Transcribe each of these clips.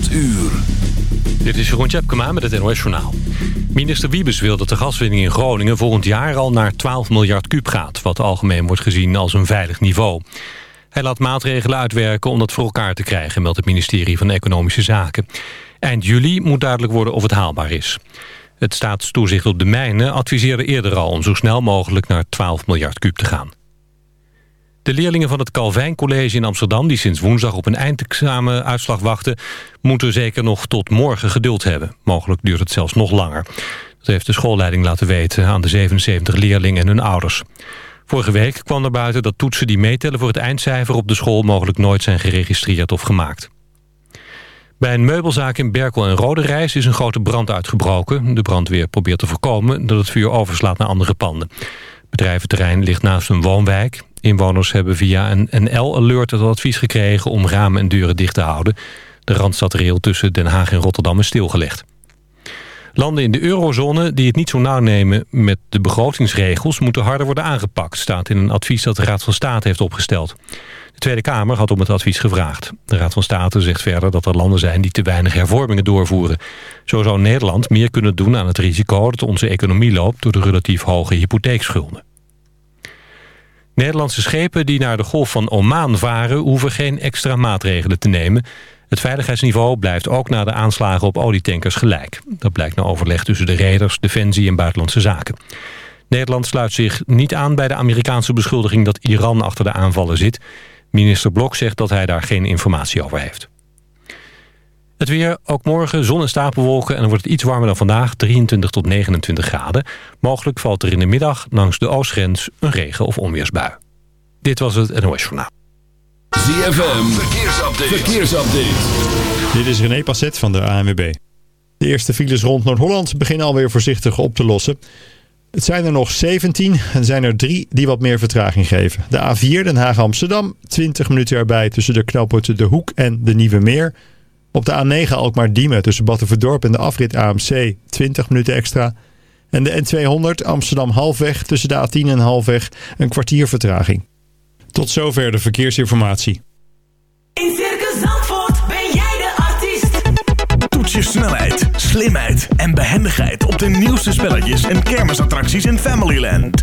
8 uur. Dit is Jeroen Tjepkema met het NOS Journaal. Minister Wiebes wil dat de gaswinning in Groningen volgend jaar al naar 12 miljard kuub gaat... wat algemeen wordt gezien als een veilig niveau. Hij laat maatregelen uitwerken om dat voor elkaar te krijgen... meldt het ministerie van Economische Zaken. Eind juli moet duidelijk worden of het haalbaar is. Het staatstoezicht op de mijnen adviseerde eerder al... om zo snel mogelijk naar 12 miljard kuub te gaan. De leerlingen van het Calvijn College in Amsterdam... die sinds woensdag op een eindexamenuitslag wachten... moeten zeker nog tot morgen geduld hebben. Mogelijk duurt het zelfs nog langer. Dat heeft de schoolleiding laten weten aan de 77 leerlingen en hun ouders. Vorige week kwam er buiten dat toetsen die meetellen voor het eindcijfer op de school... mogelijk nooit zijn geregistreerd of gemaakt. Bij een meubelzaak in Berkel en Roderijs is een grote brand uitgebroken. De brandweer probeert te voorkomen dat het vuur overslaat naar andere panden. Bedrijventerrein ligt naast een woonwijk. Inwoners hebben via een NL-alert het advies gekregen om ramen en deuren dicht te houden. De randstadrail tussen Den Haag en Rotterdam is stilgelegd. Landen in de eurozone die het niet zo nauw nemen met de begrotingsregels... moeten harder worden aangepakt, staat in een advies dat de Raad van State heeft opgesteld. De Tweede Kamer had om het advies gevraagd. De Raad van State zegt verder dat er landen zijn die te weinig hervormingen doorvoeren. Zo zou Nederland meer kunnen doen aan het risico dat onze economie loopt... door de relatief hoge hypotheekschulden. Nederlandse schepen die naar de Golf van Oman varen... hoeven geen extra maatregelen te nemen. Het veiligheidsniveau blijft ook na de aanslagen op olietankers gelijk. Dat blijkt na overleg tussen de reders, Defensie en Buitenlandse Zaken. Nederland sluit zich niet aan bij de Amerikaanse beschuldiging... dat Iran achter de aanvallen zit. Minister Blok zegt dat hij daar geen informatie over heeft. Het weer, ook morgen zon en stapelwolken en dan wordt het iets warmer dan vandaag, 23 tot 29 graden. Mogelijk valt er in de middag langs de oostgrens een regen- of onweersbui. Dit was het NOS Journaal. ZFM, verkeersupdate. verkeersupdate. Dit is René Passet van de ANWB. De eerste files rond Noord-Holland beginnen alweer voorzichtig op te lossen. Het zijn er nog 17 en zijn er drie die wat meer vertraging geven. De A4 Den Haag-Amsterdam, 20 minuten erbij tussen de knooppunten De Hoek en de Nieuwe Meer... Op de A9 Alkmaar-Diemen tussen Battenverdorp en de afrit AMC 20 minuten extra. En de N200 Amsterdam-Halfweg tussen de A10 en Halfweg een kwartier vertraging. Tot zover de verkeersinformatie. In Circus Zandvoort ben jij de artiest. Toets je snelheid, slimheid en behendigheid op de nieuwste spelletjes en kermisattracties in Familyland.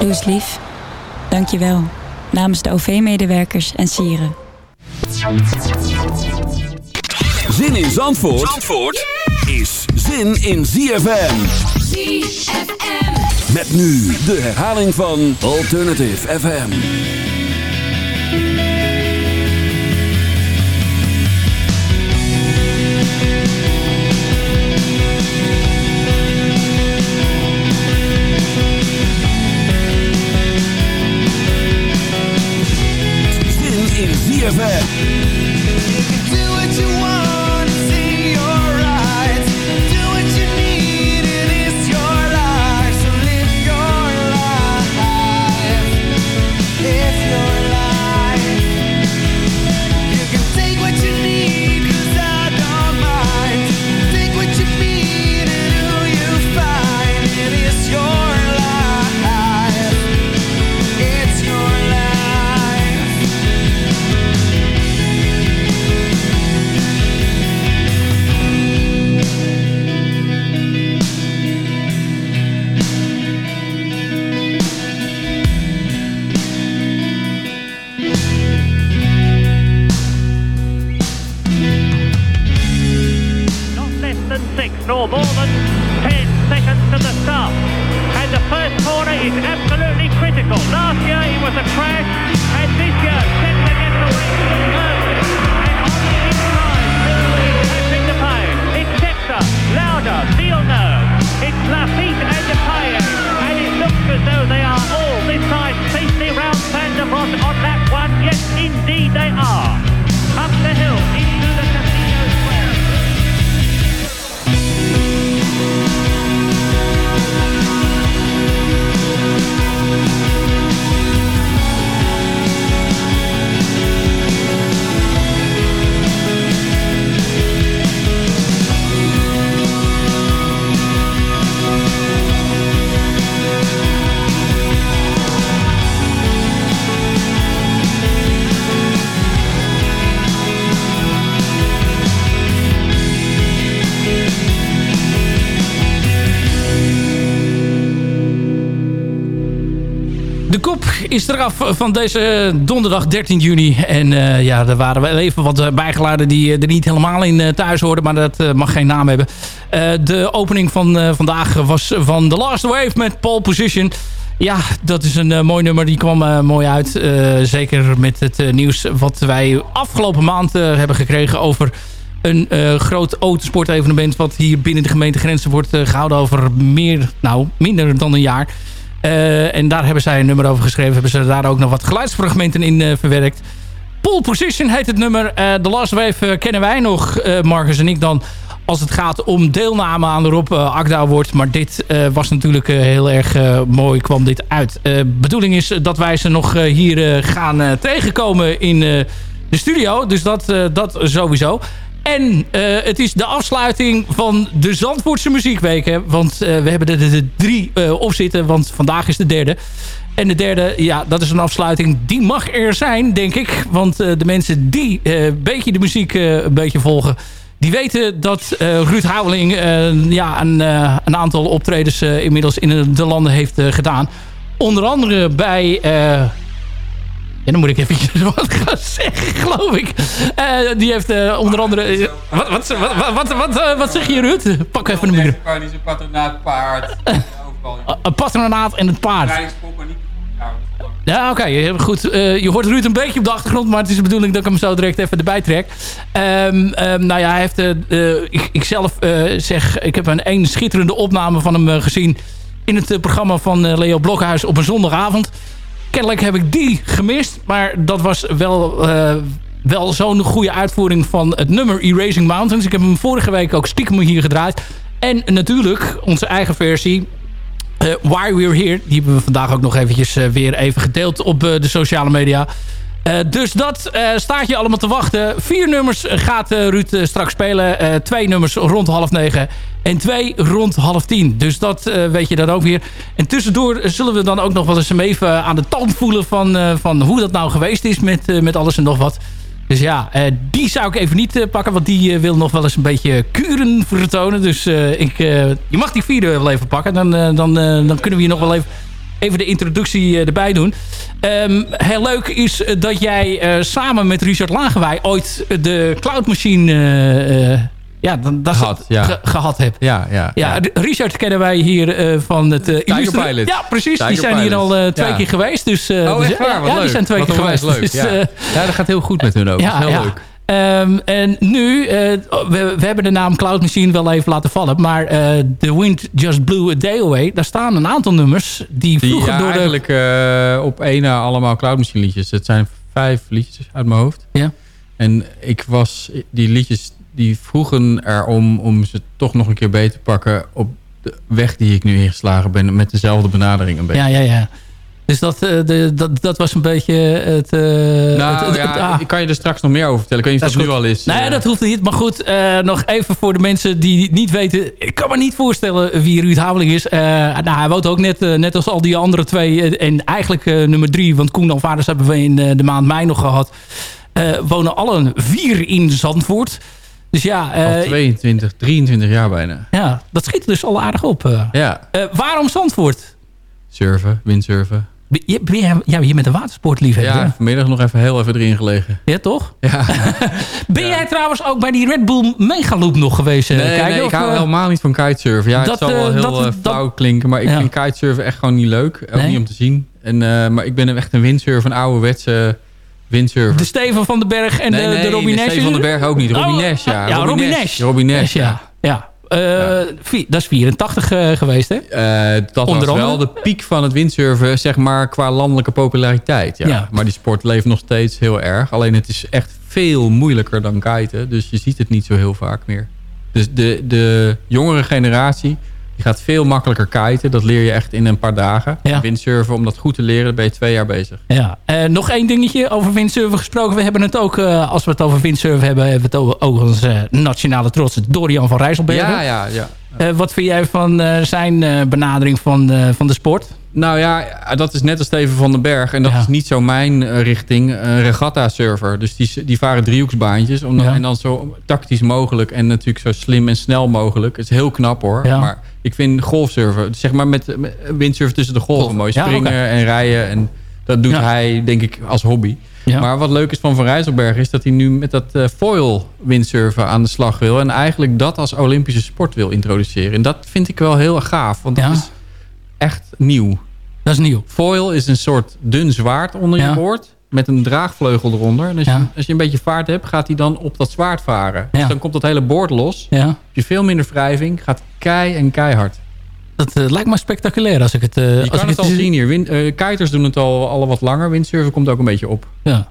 Doe eens lief. Dank je wel. Namens de OV-medewerkers en sieren. Zin in Zandvoort, Zandvoort is zin in ZFM. ZFM. Met nu de herhaling van Alternative FM. ZFM. Van deze donderdag 13 juni. En eh, ja, er waren wel even wat eh, bijgeluiden die eh, er niet helemaal in eh, thuis hoorden. Maar dat eh, mag geen naam hebben. Eh, de opening van eh, vandaag was van The Last Wave met Pole Position. Ja, dat is een eh, mooi nummer. Die kwam eh, mooi uit. Eh, zeker met het eh, nieuws wat wij afgelopen maand eh, hebben gekregen over een eh, groot autosportevenement... wat hier binnen de gemeentegrenzen wordt eh, gehouden over meer, nou, minder dan een jaar. Eh, en daar hebben zij een nummer over geschreven. Hebben ze daar ook nog wat geluidsfragmenten in eh, verwerkt. Pole Position heet het nummer. Eh The Last Wave eh, kennen wij nog, eh, Marcus en ik dan... als het gaat om deelname aan de Rob uh, Akda wordt. Maar dit eh, was natuurlijk eh, heel erg eh, mooi, kwam dit uit. De bedoeling is dat wij ze nog eh, hier eh, gaan eh, tegenkomen in eh, de studio. Dus dat, eh, dat sowieso. En eh, het is de afsluiting van de Zandvoortse Muziekweken. Want eh, we hebben er de, drie eh, op zitten, want vandaag is de derde. En de derde, ja, dat is een afsluiting. Die mag er zijn, denk ik. Want de mensen die een beetje de muziek een beetje volgen... die weten dat Ruud Houweling ja, een, een aantal optredens inmiddels in de landen heeft gedaan. Onder andere bij... ja, dan moet ik even wat gaan zeggen, geloof ik. Eh, die heeft eh, onder andere... wat, wat, wat, wat, wat, wat, eh, zeg je, Ruud? Pak even de micro. Kan niet zijn patronaat paard. Een patronaat en het paard. Ja, oké. Goed. Eh, je hoort Ruud een beetje op de achtergrond, maar het is de bedoeling dat ik hem zo direct even erbij trek. Ehm, ehm, nou ja, hij heeft... ik, ik zelf eh, zeg... Ik heb een, een schitterende opname van hem gezien... in het programma van Leo Blokhuis op een zondagavond. Kennelijk heb ik die gemist. Maar dat was wel... eh, wel zo'n goede uitvoering van het nummer Erasing Mountains. Ik heb hem vorige week ook stiekem hier gedraaid. En natuurlijk onze eigen versie. eh, Why We're Here. Die hebben we vandaag ook nog eventjes eh, weer even gedeeld op de sociale media. Eh, dus dat eh, staat je allemaal te wachten. Vier nummers gaat eh, Ruud straks spelen. Twee nummers rond half negen. En twee rond half tien. Dus dat weet je dan ook weer. En tussendoor zullen we dan ook nog wel eens even aan de tand voelen... van, van hoe dat nou geweest is met, met alles en nog wat. Dus ja, die zou ik even niet pakken. Want die wil nog wel eens een beetje kuren vertonen. Dus ik, je mag die vierde wel even pakken. Dan, dan, dan kunnen we hier nog wel even, even de introductie eh, erbij doen. Ehm, heel leuk is eh, dat jij eh, samen met Richard Lagerwij... ooit de Cloud Machine... ja, dan, dat Gehad, ja. ge- gehad hebt. Ja, ja. Ja, Richard kennen wij hier van het... eh, Tiger Pilot. Ja, precies. die zijn hier al twee Ja. keer geweest. Dus, Oh, dus- echt waar? Ja, Wat ja, leuk. die zijn twee Wat keer geweest. leuk. Dus, ja. ja, dat gaat heel goed met hun ook. dat is heel leuk. Ehm, en nu, eh, we, we hebben de naam Cloud Machine wel even laten vallen. Maar eh, The Wind Just Blew a Day Away. Daar staan een aantal nummers die Die vroeger ja, door de... eigenlijk eh, op één na allemaal Cloud Machine liedjes. Het zijn vijf liedjes uit mijn hoofd. Ja. En ik was, die liedjes die vroegen erom om ze toch nog een keer beter te pakken op de weg die ik nu ingeslagen ben. Met dezelfde benadering een beetje. Ja, ja, ja. Dus dat, eh, de, dat, dat was een beetje het... eh, Nou het- ja, het- ah. ik kan je er straks nog meer over vertellen. Ik weet niet of dat, nu al is. Nee, eh. dat hoeft niet. Maar goed, nog even voor de mensen die niet weten. Ik kan me niet voorstellen wie Ruud Haveling is. Nou, hij woont ook net, net als al die andere twee. en eigenlijk nummer drie. Want Koen en Vaders hebben we in de maand mei nog gehad. eh, wonen allen vier in Zandvoort. Dus ja, al 22, 23 jaar bijna. ja, dat schiet dus al aardig op. Ja, waarom Zandvoort? surfen, windsurfen. Je, ben jij- ja, je bent een watersportliefhebber. Ja, vanmiddag nog even heel even erin gelegen. Ja, toch? Ja. Ben jij trouwens ook bij die Red Bull Megaloop nog geweest? eh, Nee, kijken, nee, ik hou eh, helemaal niet van kitesurfen. Ja, dat, het zal wel eh, heel dat- flauw dat- klinken, maar ik Ja. vind kitesurfen echt gewoon niet leuk. Ook Nee? niet om te zien. En, maar ik ben echt een windsurfer, een ouderwetse windsurfer. De Steven van den Berg en nee, de, de Robin de Nash? Steven van den Berg ook niet. Robin Oh, Nash, ja. Ja, Robin Robin Nash. Nash. Robin Nash, ja. ja. Eh, Dat is 84 eh, geweest, hè? Eh, dat Onder was wel de piek van het windsurfen, zeg maar, qua landelijke populariteit. Ja. Ja. Maar die sport leeft nog steeds heel erg. Alleen het is echt veel moeilijker dan kiten. Dus je ziet het niet zo heel vaak meer. Dus de, de jongere generatie, die gaat veel makkelijker kiten. Dat leer je echt in een paar dagen. Ja. Windsurfen, om dat goed te leren, ben je twee jaar bezig. Ja. Eh, nog één dingetje over windsurfen gesproken. We hebben het ook, eh, als we het over windsurfen hebben... hebben we het over, over onze nationale trots, Dorian van Rijsselbergen. Ja, ja, ja. Eh, wat vind jij van zijn benadering van, van de sport? Nou ja, dat is net als Steven van den Berg. En dat is niet zo mijn richting. Een regatta-surfer. Dus die, die varen driehoeksbaantjes. Om Ja. En dan zo tactisch mogelijk. En natuurlijk zo slim en snel mogelijk. Het is heel knap hoor. Ja. Maar ik vind golfsurfen, zeg maar met, met windsurfen tussen de golven. Golf. Mooi Ja, springen en rijden. En dat doet Ja. hij denk ik als hobby. Ja. Maar wat leuk is van Van Rijsselberg is dat hij nu met dat eh, foil windsurfen aan de slag wil. En eigenlijk dat als Olympische sport wil introduceren. En dat vind ik wel heel gaaf. Want dat is echt nieuw. Dat is nieuw. Foil is een soort dun zwaard onder je boord. Met een draagvleugel eronder. En als, je, als je een beetje vaart hebt, gaat hij dan op dat zwaard varen. Ja. Dus dan komt dat hele boord los. Ja. Heb je veel minder wrijving. Gaat kei en keihard. Dat eh, lijkt me spectaculair als ik het... eh, Je als kan ik het al zien hier. Wind, eh, kiters doen het al, al wat langer. Windsurfen komt ook een beetje op. Ja.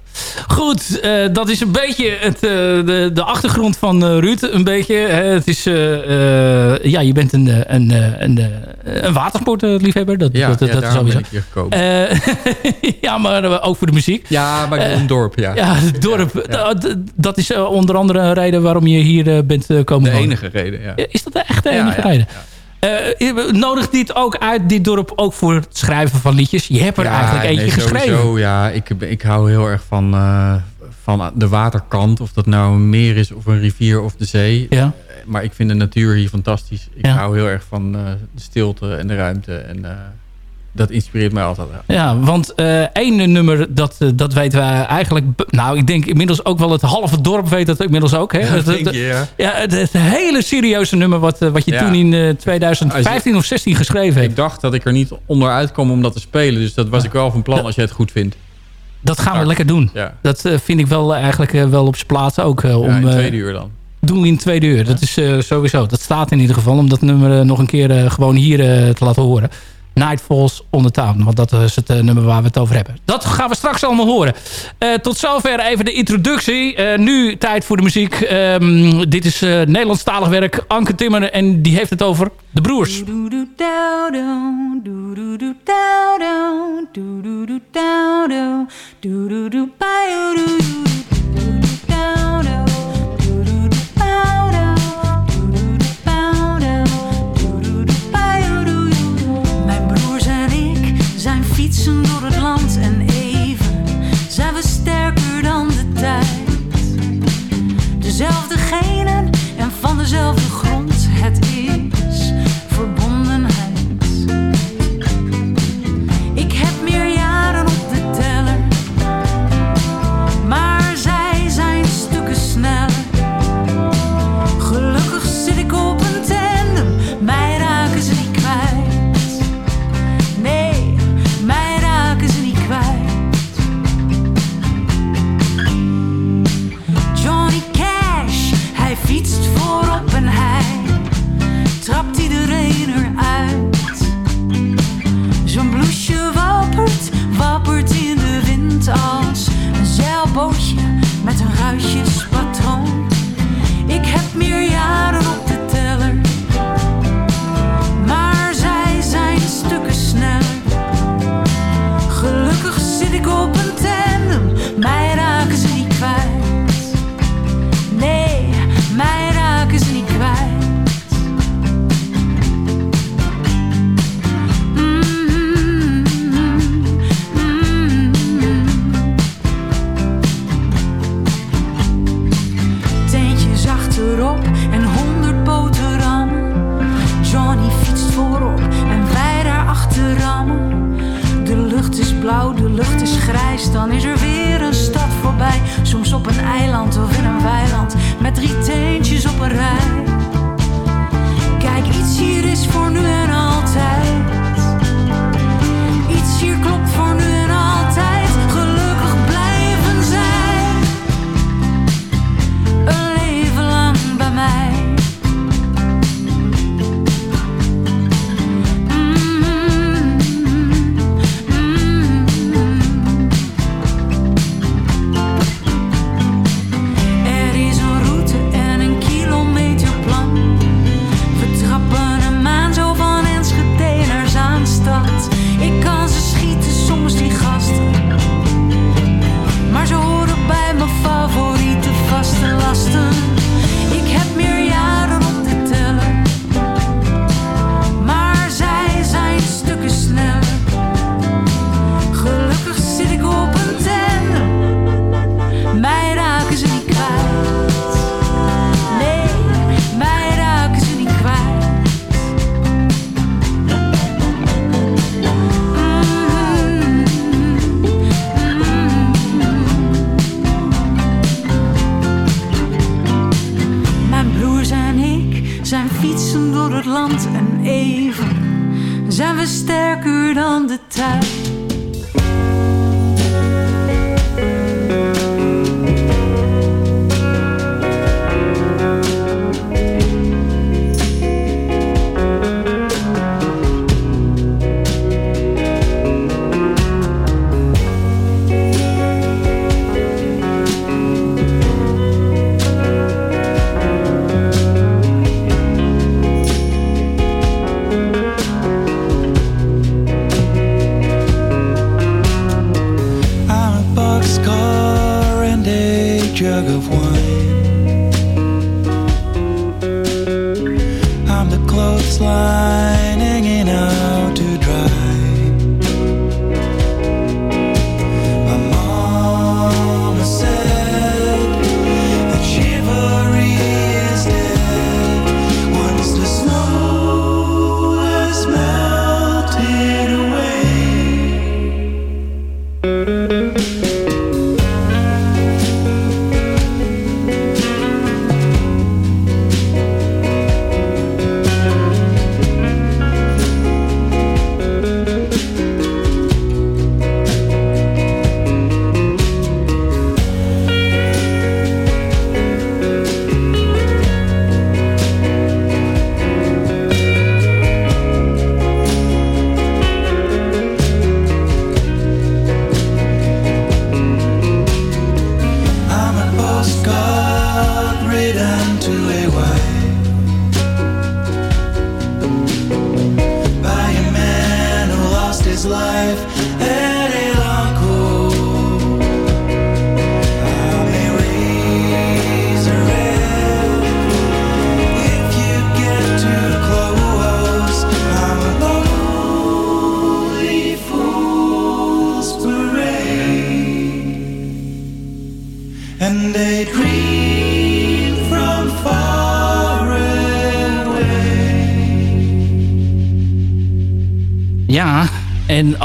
Goed, dat is een beetje het, de, de achtergrond van Ruud. Een beetje. hè. het is, ja, je bent een, een, een, een watersportliefhebber. Dat, Ja, dat, dat, ja dat is sowieso. ben ik hier gekomen. Ja, maar ook voor de muziek. ja, maar een dorp. Ja. Ja, het dorp. Dat, dat is onder andere een reden waarom je hier bent komen de wonen. enige reden. Ja. Is dat echt de Ja, enige ja, reden? Eh, nodigt dit ook uit, dit dorp, ook voor het schrijven van liedjes? Je hebt er eigenlijk eentje nee, geschreven. Sowieso, ja, ik, ik hou heel erg van, eh, van de waterkant. Of dat nou een meer is of een rivier of de zee. Ja. Maar ik vind de natuur hier fantastisch. Ik Ja. hou heel erg van eh, de stilte en de ruimte. En dat inspireert mij altijd. Ja, want eh één nummer, dat, eh, dat weten we eigenlijk... Nou, ik denk inmiddels ook wel het halve dorp weet dat inmiddels ook. Hè? Denk je, ja. ja, het, het hele serieuze nummer wat, eh, wat je Ja. toen in eh, 2015 of 16 geschreven hebt. Ik dacht dat ik er niet onderuit kwam om dat te spelen. Dus dat was ik wel van plan als je het goed vindt. Dat gaan we lekker doen. Ja. Dat vind ik wel eigenlijk wel op zijn plaats ook. om, in tweede uur dan. doen we in tweede uur. Dat is sowieso. Dat staat in ieder geval. Om dat nummer nog een keer gewoon hier te laten horen. Nightfalls on the Town. Want dat is het eh, nummer waar we het over hebben. Dat gaan we straks allemaal horen. Eh, tot zover even de introductie. Eh, nu tijd voor de muziek. Ehm, dit is Nederlandstalig werk. Anke Timmer. En die heeft het over de broers. Door het land en even zijn we sterker dan de tijd. Dezelfde genen en van dezelfde grond, top sterker dan de tijd.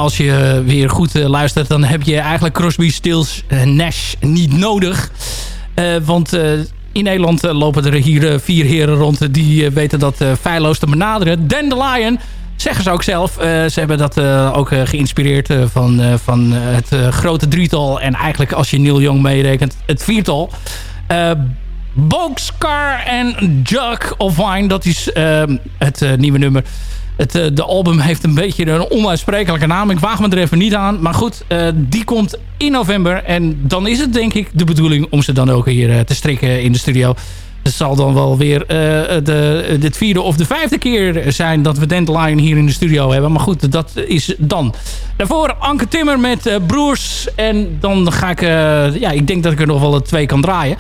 Als je weer goed eh, luistert... dan heb je eigenlijk Crosby, Stills, eh, Nash niet nodig. Eh, want in Nederland lopen er hier vier heren rond... die weten dat feilloos te benaderen. Dandelion, zeggen ze ook zelf. Ze hebben dat ook geïnspireerd van, van het grote drietal... en eigenlijk als je Neil Young meerekent, het viertal... Boxcar en Jug of Wine, dat is het nieuwe nummer. Het, eh, de album heeft een beetje een onuitsprekelijke naam. Ik waag me er even niet aan. Maar goed, eh, die komt in november. En dan is het denk ik de bedoeling om ze dan ook hier eh, te strikken in de studio. Het zal dan wel weer de, de vierde of de vijfde keer zijn dat we Dandelion hier in de studio hebben. Maar goed, dat is dan. Daarvoor Anke Timmer met Broers. En dan ga ik... ja, ik denk dat ik er nog wel twee kan draaien.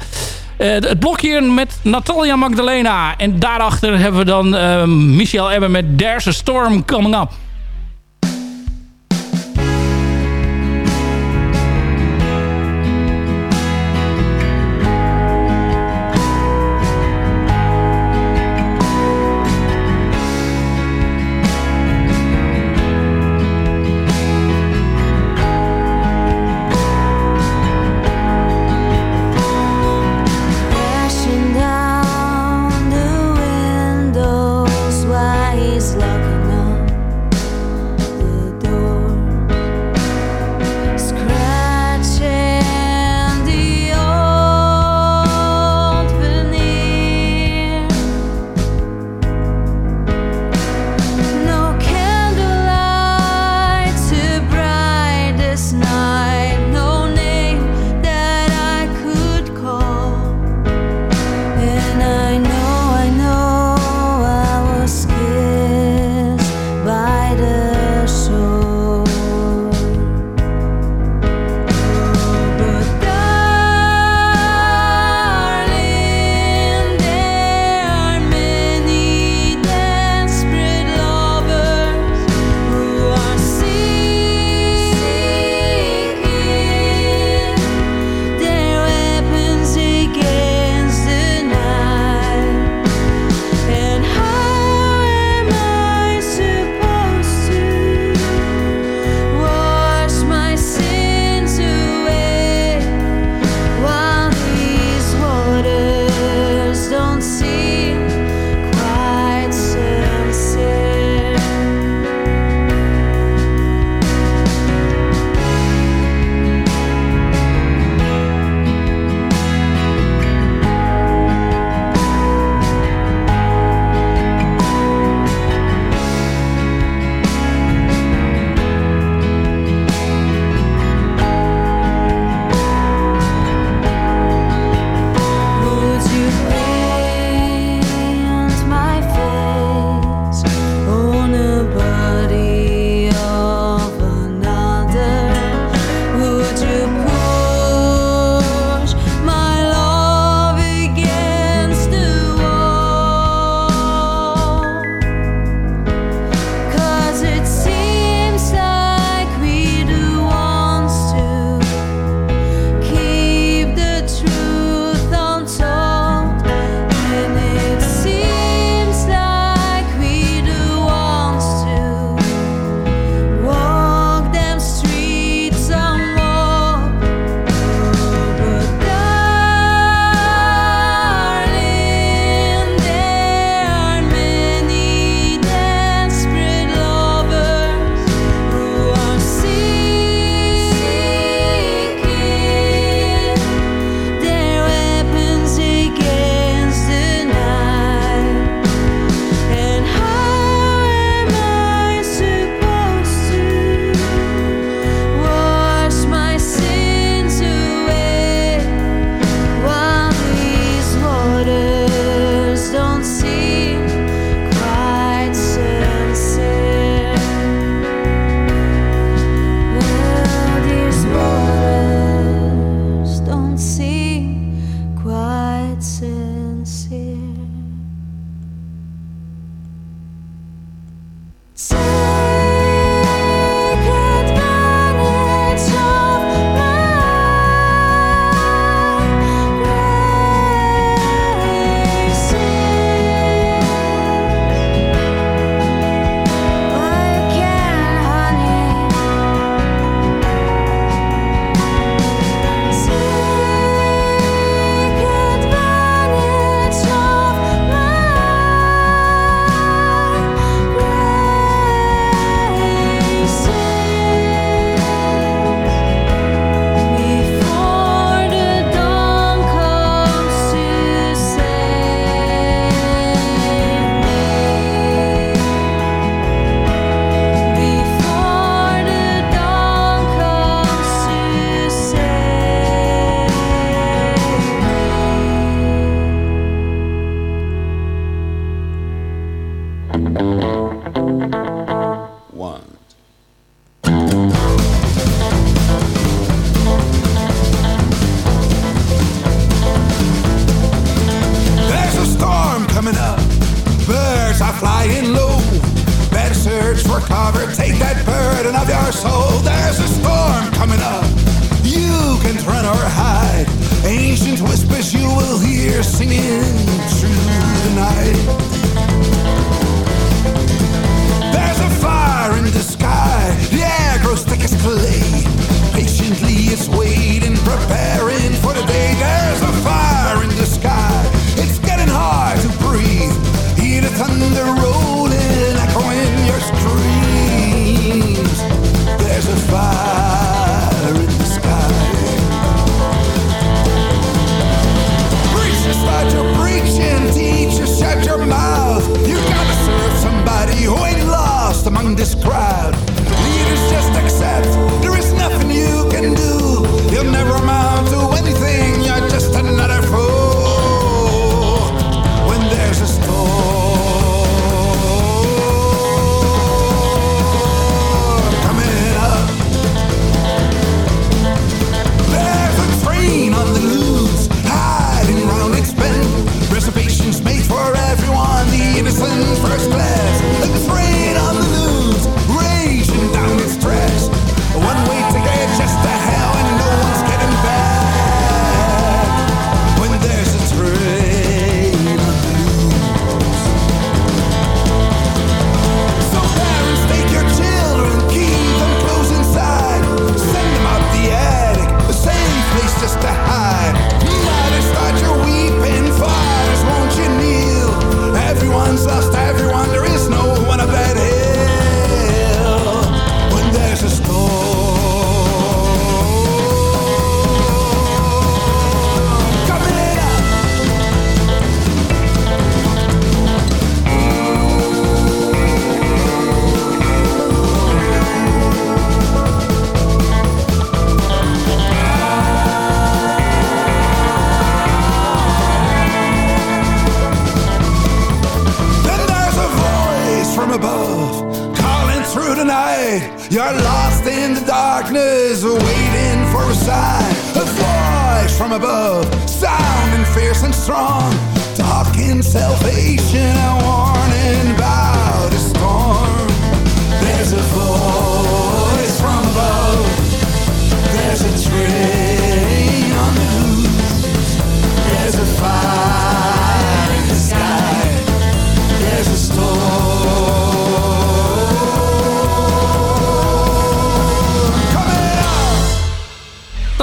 Eh, het blokje met Natalia Magdalena. En daarachter hebben we dan eh, Michel Ebben met There's a Storm Coming Up.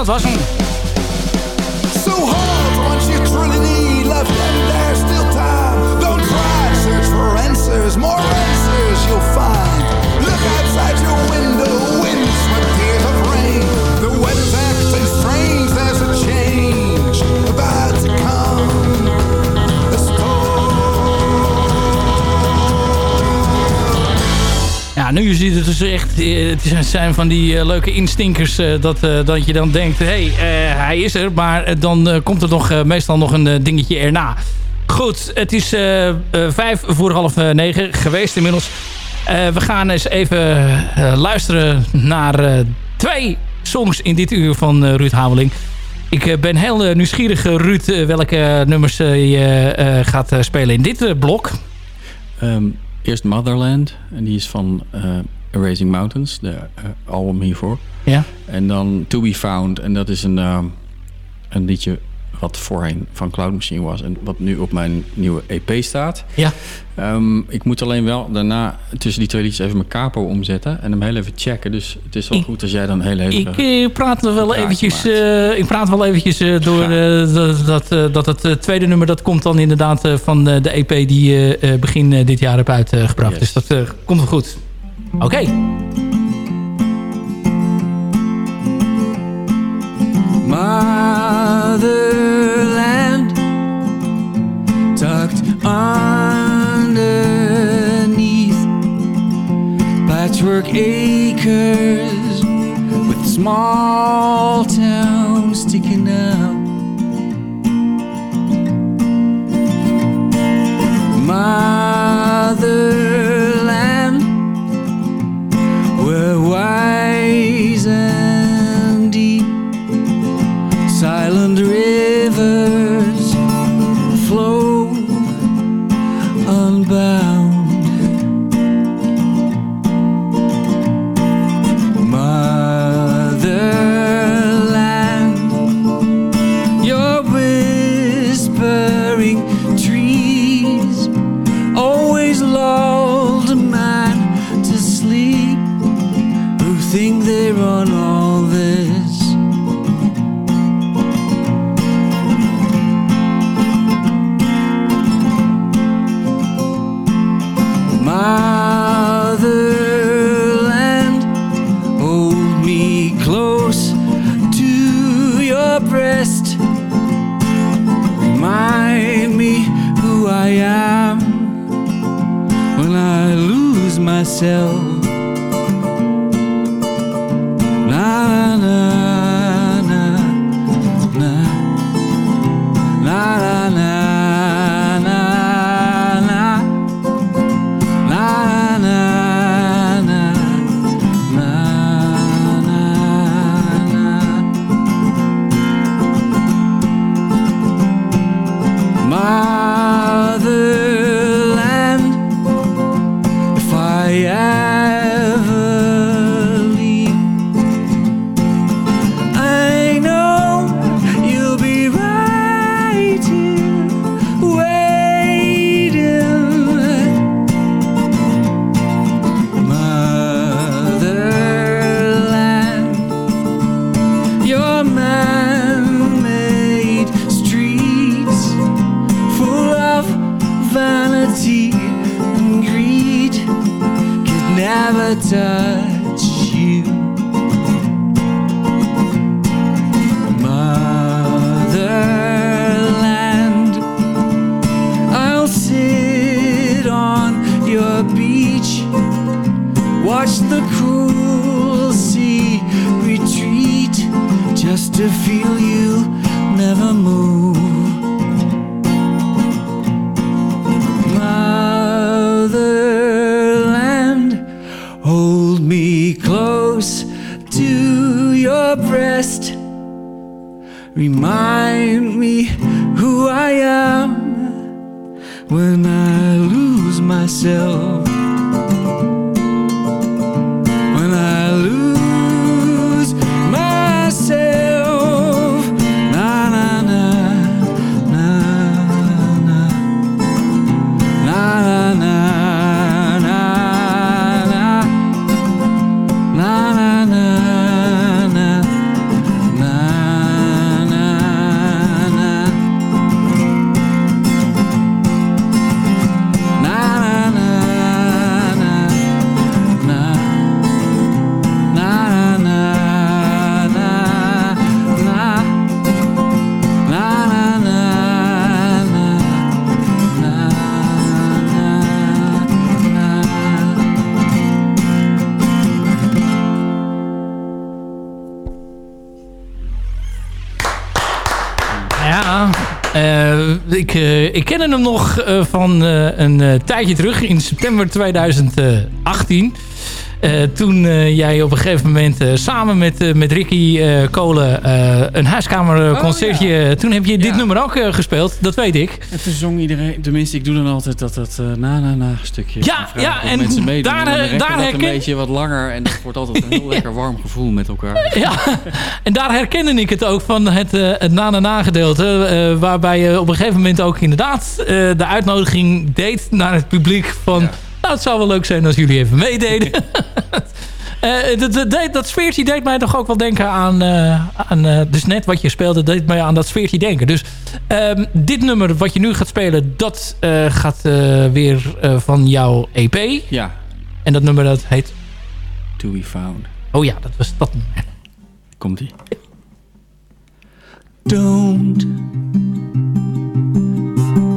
Dat was hem. Ja, nu ziet het dus echt... eh, Het zijn van die eh, leuke instinkers eh, dat, dat je dan denkt... Hé, hey, hij is er. Maar dan komt er nog, meestal nog een dingetje erna. Goed, het is vijf voor half negen geweest inmiddels. We gaan eens even luisteren naar twee songs in dit uur van Ruud Hameling. Ik ben heel nieuwsgierig, Ruud, welke nummers je gaat spelen in dit blok. Ehm, eerst Motherland. En die is van eh, Erasing Mountains. De eh, album hiervoor. Ja. En dan To Be Found. En dat is een, ehm, een liedje wat voorheen van Cloud Machine was. En wat nu op mijn nieuwe EP staat. Ja. Ehm, ik moet alleen wel daarna tussen die twee liedjes even mijn capo omzetten. En hem heel even checken. Dus het is wel goed als jij dan heel even... Ik eh, praat er wel eventjes, eh, ik praat wel eventjes eh, door eh, dat, dat, eh, dat het eh, tweede nummer dat komt dan inderdaad eh, van eh, de EP die je eh, begin dit jaar heb uitgebracht. Dus dat eh, komt wel goed. Oké. Underneath patchwork acres with small towns sticking out. Motherland, Ja, eh, ik, eh, ik ken hem nog eh, van een tijdje terug, in september 2018. Eh, toen eh, jij op een gegeven moment eh, samen met, met Ricky Kolen een huiskamerconcertje... Toen heb je dit nummer ook gespeeld, dat weet ik. En toen zong iedereen, tenminste ik doe dan altijd dat, dat eh, na na na stukje. Ja, ja, en mensen meedoen. daar, En daar herken- een beetje wat langer en dat wordt altijd een heel lekker warm gevoel met elkaar. Ja, en daar herkende ik het ook van het, het na-na-na gedeelte. waarbij je op een gegeven moment ook inderdaad de uitnodiging deed naar het publiek van... Nou, het zou wel leuk zijn als jullie even meededen. Eh, dat, dat, deed- dat sfeertje deed mij toch ook wel denken aan... eh, aan eh, dus net wat je speelde, deed mij aan dat sfeertje denken. Dus ehm, dit nummer wat je nu gaat spelen, dat eh, gaat eh, weer eh, van jouw EP. Ja. En dat nummer dat heet... To be found. Oh ja, dat was dat nummer. Komt ie. Don't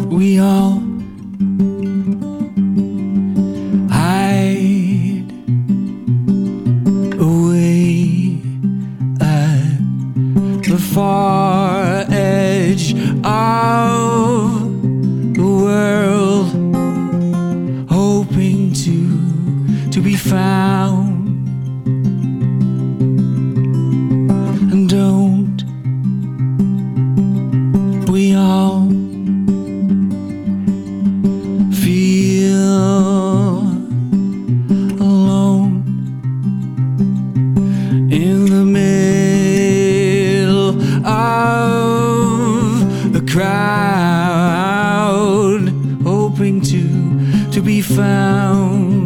we all away at the far edge of the world, hoping to to be found? to be found.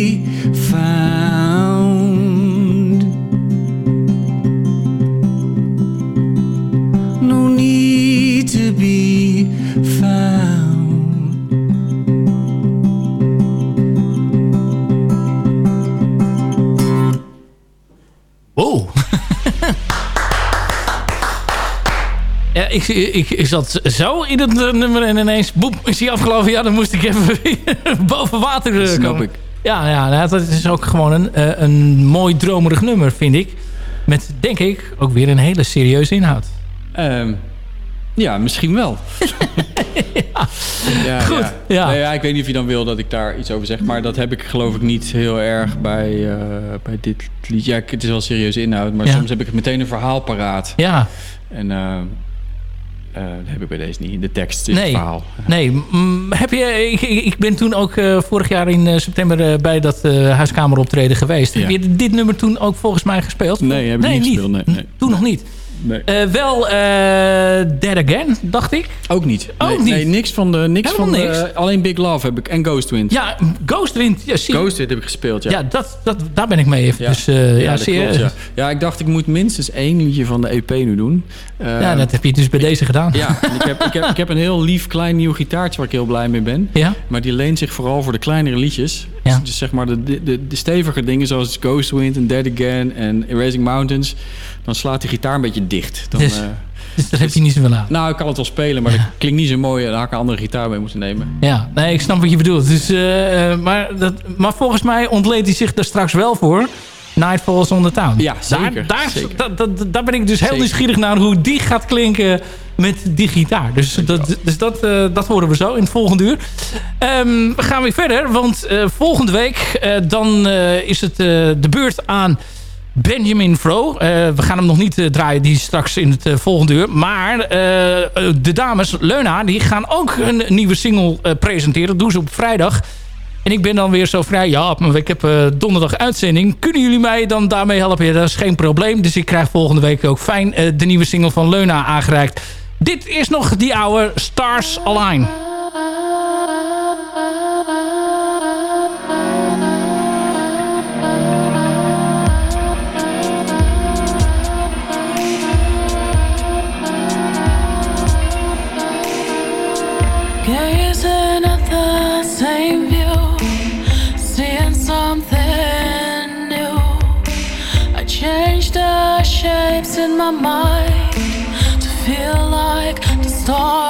Be found. No need to be found. Wow. Ja, ik, ik, ik zat zo in het nummer en ineens, boem, is hij afgelopen. Ja, dan moest ik even boven water eh, Snap ik. Ja, ja nou, dat is ook gewoon een, eh, een mooi dromerig nummer, vind ik. Met, denk ik, ook weer een hele serieuze inhoud. Ehm, ja, misschien wel. ja. Goed, ja. ja. Ja. Ik weet niet of je dan wil dat ik daar iets over zeg. Maar dat heb ik geloof ik niet heel erg bij, eh, bij dit lied. Ja, het is wel serieuze inhoud. Maar Ja. soms heb ik meteen een verhaal paraat. Ja. En eh, eh, dat heb ik bij deze niet. De tekst Nee, het verhaal. nee. Mm, heb je, ik, ben toen ook eh, vorig jaar in eh, september bij dat huiskameroptreden geweest. Ja. Heb je dit nummer toen ook volgens mij gespeeld? Nee, heb ik niet gespeeld. Nee, nee. Toen nog niet. Nee. Eh, wel eh Dead Again, dacht ik. Ook niet. Ook nee, niet. Nee, niks van de... Niks Helemaal van de, niks? alleen Big Love heb ik. En Ghost Wind. Ja, Ghost Wind. Ja, zie. Ghost Wind heb ik gespeeld, ja. Ja, dat, dat, daar ben ik mee even. Ja. Dus eh, ja, zie klopt, ja. ja, ik dacht ik moet minstens één liedje van de EP nu doen. Ja, dat heb je dus bij deze gedaan. Ja, ik, heb, ik, heb, ik heb een heel lief klein nieuw gitaartje waar ik heel blij mee ben. Ja? Maar die leent zich vooral voor de kleinere liedjes. Ja. Dus, dus zeg maar de, de, de, de stevige dingen zoals Ghost Wind en Dead Again en Erasing Mountains. Dan slaat die gitaar een beetje dicht. Dan, Dus- Dus daar heb je niet zoveel aan. nou, ik kan het wel spelen, maar dat klinkt niet zo mooi. En dan had ik een andere gitaar mee moeten nemen. Ja, nee, ik snap wat je bedoelt. Dus, eh, eh, maar, dat, maar volgens mij ontleed hij zich er straks wel voor. Nightfalls on the Town. Ja, zeker, Daar, daar, zeker. dat- dat- daar ben ik dus heel Zeker. nieuwsgierig naar hoe die gaat klinken met die gitaar. Dus, dat, dus dat, eh, dat horen we zo in het volgende uur. Ehm, we gaan weer verder, want eh, volgende week dan is het de beurt aan Benjamin Fro. Eh, we gaan hem nog niet eh, draaien, die straks in het eh, volgende uur. Maar de dames, Leuna, die gaan ook een nieuwe single presenteren. Dat doen ze op vrijdag. En ik ben dan weer zo vrij. Ja, maar ik heb donderdag uitzending. Kunnen jullie mij dan daarmee helpen? Dat is geen probleem. Dus ik krijg volgende week ook fijn de nieuwe single van Leuna aangereikt. Dit is nog die oude Stars Align. My mind to feel like the stars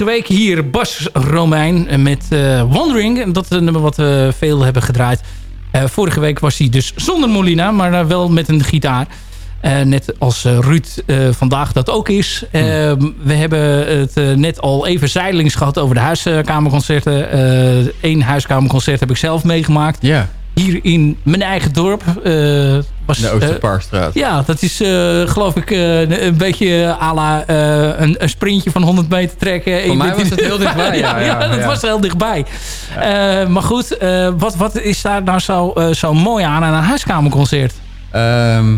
Vorige week hier, Bas Romein, eh, met eh, Wandering. En Dat is een nummer wat we veel hebben gedraaid. Eh, vorige week was hij dus zonder Molina, maar eh, wel met een gitaar. Eh, net als eh, Ruud eh, vandaag dat ook is. Eh, We hebben het eh, net al even zijdelings gehad over de huiskamerconcerten. Eén huiskamerconcert heb ik zelf meegemaakt. Ja. Hier in mijn eigen dorp. eh, was, De eh, Oosterparkstraat. ja, dat is eh, geloof ik een beetje à la een, een sprintje van 100 meter trekken. Voor mij was het heel dichtbij, ja, ja, dat was heel dichtbij. Maar goed, wat, wat is daar nou zo, zo mooi aan aan een huiskamerconcert? Ehm,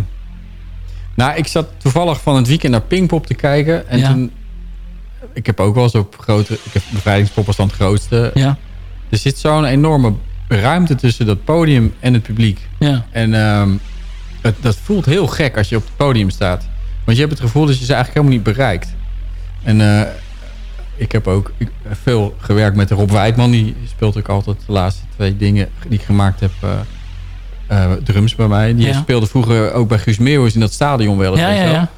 nou, ik zat toevallig van het weekend naar Pinkpop te kijken. En Ja. toen... Ik heb ook wel eens op grote... Ik heb bevrijdingspop was dan het grootste. Ja. Er zit zo'n enorme ruimte tussen dat podium en het publiek. Ja. En ehm, het, dat voelt heel gek als je op het podium staat. Want je hebt het gevoel dat je ze eigenlijk helemaal niet bereikt. En eh, ik heb ook veel gewerkt met Rob Wijdman. Die speelt ook altijd de laatste twee dingen die ik gemaakt heb... eh, eh, drums bij mij. Die Ja. speelde vroeger ook bij Guus Meeuwis in dat stadion wel eens. Ja, ja, ja.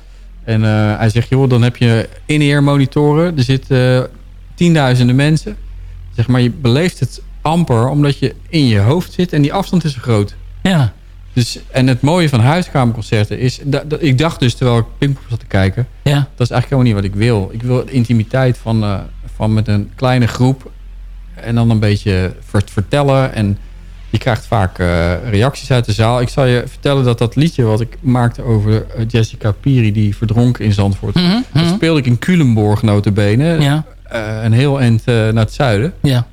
En hij zegt, joh, dan heb je in-ear monitoren. Er zitten tienduizenden mensen. Zeg maar, je beleeft het amper omdat je in je hoofd zit en die afstand is groot. Ja. Dus, en het mooie van huiskamerconcerten is... Dat, dat- ik dacht dus, terwijl ik Pinkpop zat te kijken... Ja. dat is eigenlijk helemaal niet wat ik wil. Ik wil de intimiteit van, eh, van met een kleine groep... en dan een beetje vert- vertellen. En je krijgt vaak eh, reacties uit de zaal. Ik zal je vertellen dat dat liedje wat ik maakte over eh, Jessica Piri... die verdronken in Zandvoort... Mhm, dat mhm. speelde ik in Culemborg notabene. Ja. Een heel eind naar het zuiden Ja.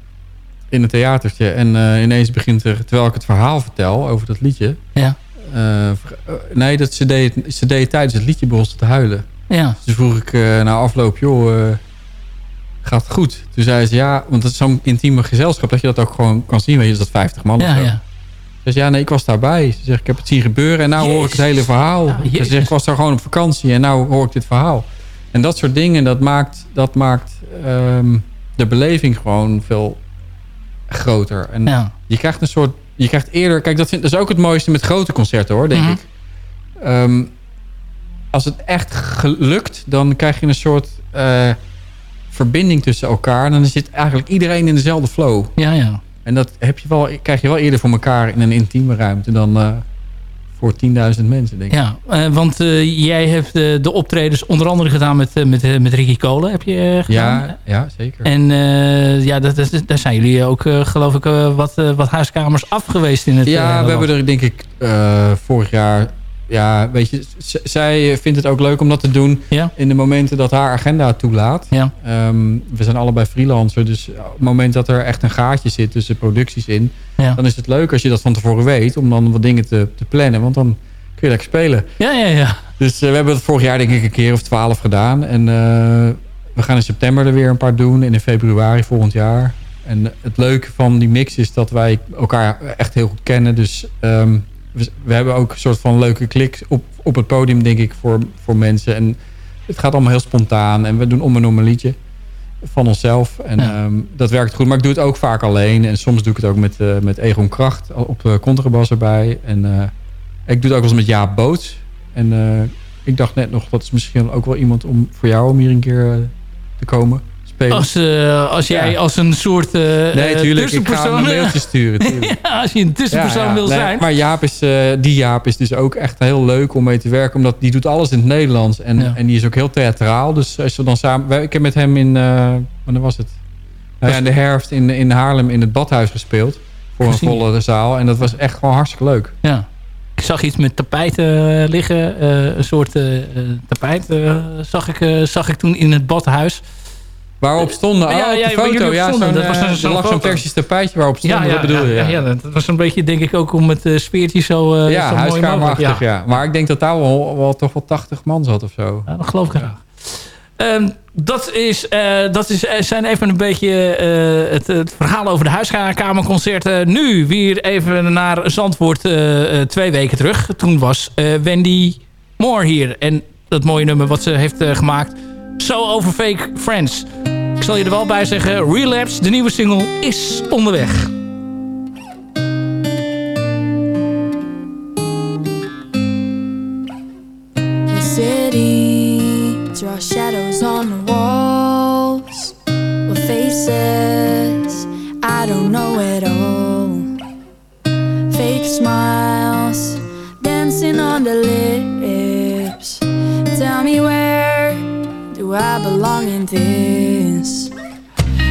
In het theatertje. En eh, ineens begint er, terwijl ik het verhaal vertel over dat liedje... Ja. eh, eh, nee, dat ze, deed, ze deed tijdens het liedje begon ze te huilen. Ja. Dus vroeg ik eh, na afloop, joh, gaat het goed? Toen zei ze, ja, want het is zo'n intieme gezelschap... dat je dat ook gewoon kan zien, weet je, dat is dat 50 man of Ja, zo. ja. Dus ja, nee, ik was daarbij. Ze zegt, ik heb het zien gebeuren en nou hoor ik het hele verhaal. Ze zegt, ik was daar gewoon op vakantie en nou hoor ik dit verhaal. En dat soort dingen, dat maakt, dat maakt ehm, de beleving gewoon veel groter. En Ja. je krijgt een soort, je krijgt eerder, kijk, dat, vind, dat is ook het mooiste met grote concerten hoor, denk Mhm. ik. Ehm, als het echt gelukt, dan krijg je een soort eh, verbinding tussen elkaar. En dan zit eigenlijk iedereen in dezelfde flow. Ja, ja. En dat heb je wel, krijg je wel eerder voor elkaar in een intieme ruimte dan eh, voor 10.000 mensen, denk ik. Ja, eh, want eh, jij hebt eh, de optredens onder andere gedaan met, met, met Ricky Kolen. Heb je gedaan? Ja, ja, zeker. En ja, dat, dat, daar zijn jullie ook, geloof ik, wat, wat huiskamers af geweest in het Ja, we hebben er denk ik vorig jaar... Ja, weet je, zij vindt het ook leuk om dat te doen in de momenten dat haar agenda het toelaat. Ja. Ehm, we zijn allebei freelancer, dus op het moment dat er echt een gaatje zit tussen producties in, Ja. dan is het leuk als je dat van tevoren weet, om dan wat dingen te, te plannen, want dan kun je lekker spelen. Ja, ja, ja. Dus eh, we hebben het vorig jaar denk ik een keer of twaalf gedaan. En eh, we gaan in september er weer een paar doen. En in februari volgend jaar. En het leuke van die mix is dat wij elkaar echt heel goed kennen. Dus ehm, we, we hebben ook een soort van leuke klik op, op het podium, denk ik, voor, voor mensen. En het gaat allemaal heel spontaan. En we doen om en om een liedje van onszelf. En Ja. ehm, dat werkt goed. Maar ik doe het ook vaak alleen. En soms doe ik het ook met, eh, met Egon Kracht op uh, contrabas erbij. En eh, ik doe het ook wel eens met Jaap Boots. En eh, ik dacht net nog, dat is misschien ook wel iemand om voor jou om hier een keer te komen spelen. Als, eh, als jij Ja. als een soort eh Nee, eh, tuurlijk. Ik ga tussenpersoon... een mailtje sturen. ja, als je een tussenpersoon Ja, wil Nee, zijn. Maar Jaap is, die Jaap is dus ook echt heel leuk om mee te werken. Omdat die doet alles in het Nederlands. En, en die is ook heel theatraal. Dus als we dan samen... Ik heb met hem in... wanneer was het? Nou ja, in de herfst in, in Haarlem in het badhuis gespeeld. Voor een Gezien. volle zaal. En dat was echt gewoon hartstikke leuk. Ja. Ik zag iets met tapijten liggen. een soort tapijt zag, ik, zag ik toen in het badhuis. Waarop stonden? Oh, Ja, op ja, de waar foto. Ja, stonden. zo'n, Dat was eh, een- er zo'n lag zo'n. Persisch tapijtje waarop stond. Ja, ja, dat bedoel ja, je, ja. ja, dat was een beetje denk ik ook om het eh, speertje zo, eh ja, zo mooi huiskamerachtig, ja. Maar ik denk dat daar wel, wel toch wel 80 man zat of zo. Ja, dat geloof ik graag. Ehm, dat is, eh, dat is, eh, zijn even een beetje eh, het, het verhaal over de huiskamerconcerten. Nu weer even naar Zandvoort eh, eh, twee weken terug. Toen was eh, Wendy Moore hier. En dat mooie nummer wat ze heeft eh, gemaakt. So Over Fake Friends. Ik zal je er wel bij zeggen. Relapse, de nieuwe single, is onderweg. The city draws shadows on the walls with faces I don't know at all. Fake smiles dancing on the lips. Tell me where do I belong in this?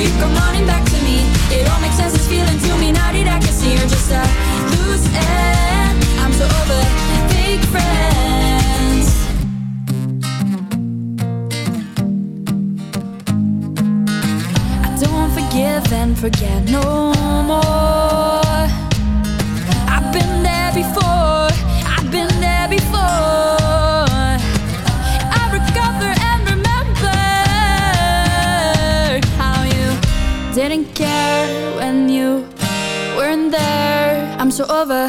You come running back to me, it all makes sense. It's feeling to me now that I can see you're just a loose end. I'm so over fake friends. I don't forgive and forget no more. I've been there before. I've been there before. Didn't care when you weren't there. I'm so over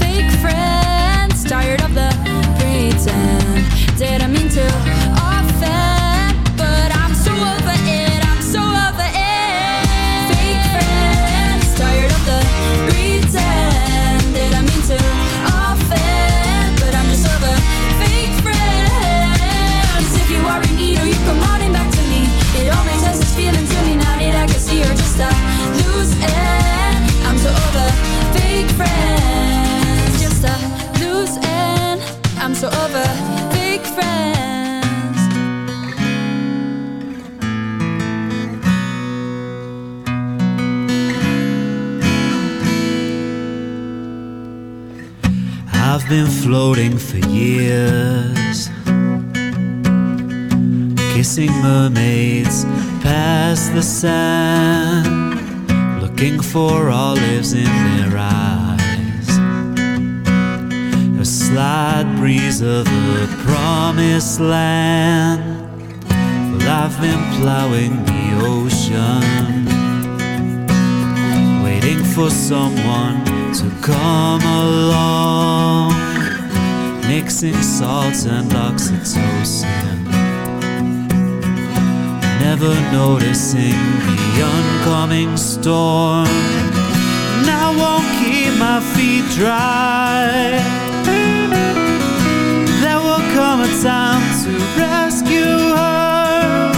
fake friends, tired of the pretend. Didn't mean to for olives in their eyes. A slight breeze of the promised land. Well, I've been plowing the ocean, waiting for someone to come along, mixing salts and oxytocin, never noticing the oncoming storm. And I won't keep my feet dry. There will come a time to rescue her.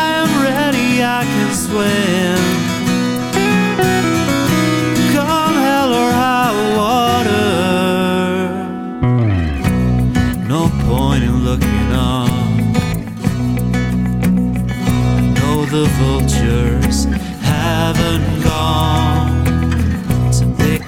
I am ready, I can swim.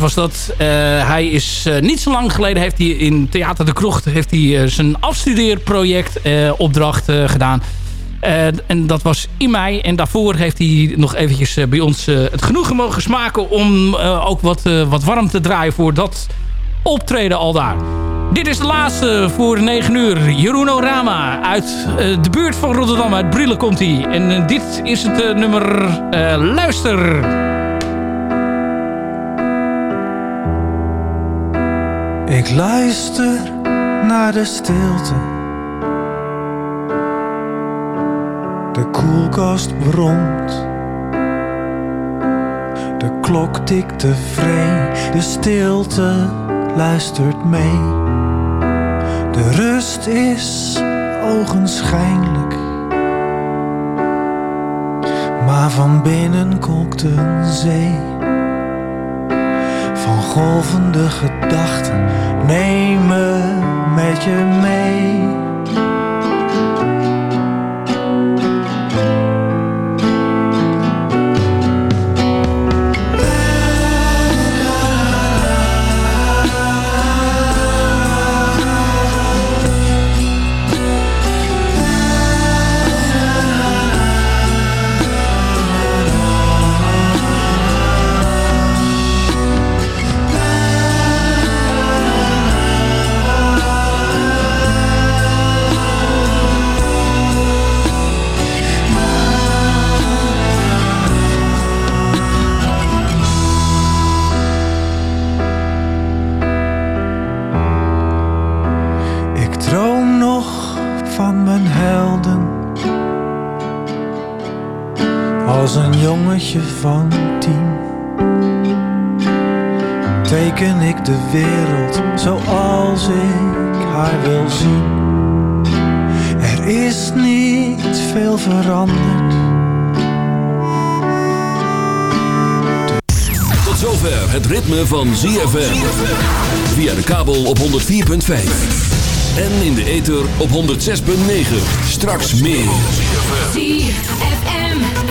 Was dat. Eh, hij is eh, niet zo lang geleden heeft hij in Theater de Krocht heeft hij, eh, zijn afstudeerproject opdracht gedaan. En dat was in mei. En daarvoor heeft hij nog eventjes bij ons het genoegen mogen smaken... om ook wat, wat warm te draaien voor dat optreden al daar. Dit is de laatste voor 9 uur. Jeroen Rama uit de buurt van Rotterdam. Uit Brille komt hij. En dit is het nummer Luister. Ik luister naar de stilte. De koelkast bromt. De klok tikt tevreden. De stilte luistert mee. De rust is ogenschijnlijk. Maar van binnen kookt een zee van golvende gedachten. Neem me met je mee. Als een jongetje van tien. Teken ik de wereld zoals ik haar wil zien. Er is niet veel veranderd. Tot zover het ritme van ZFM. Via de kabel op 104.5. En in de ether op 106.9. Straks meer.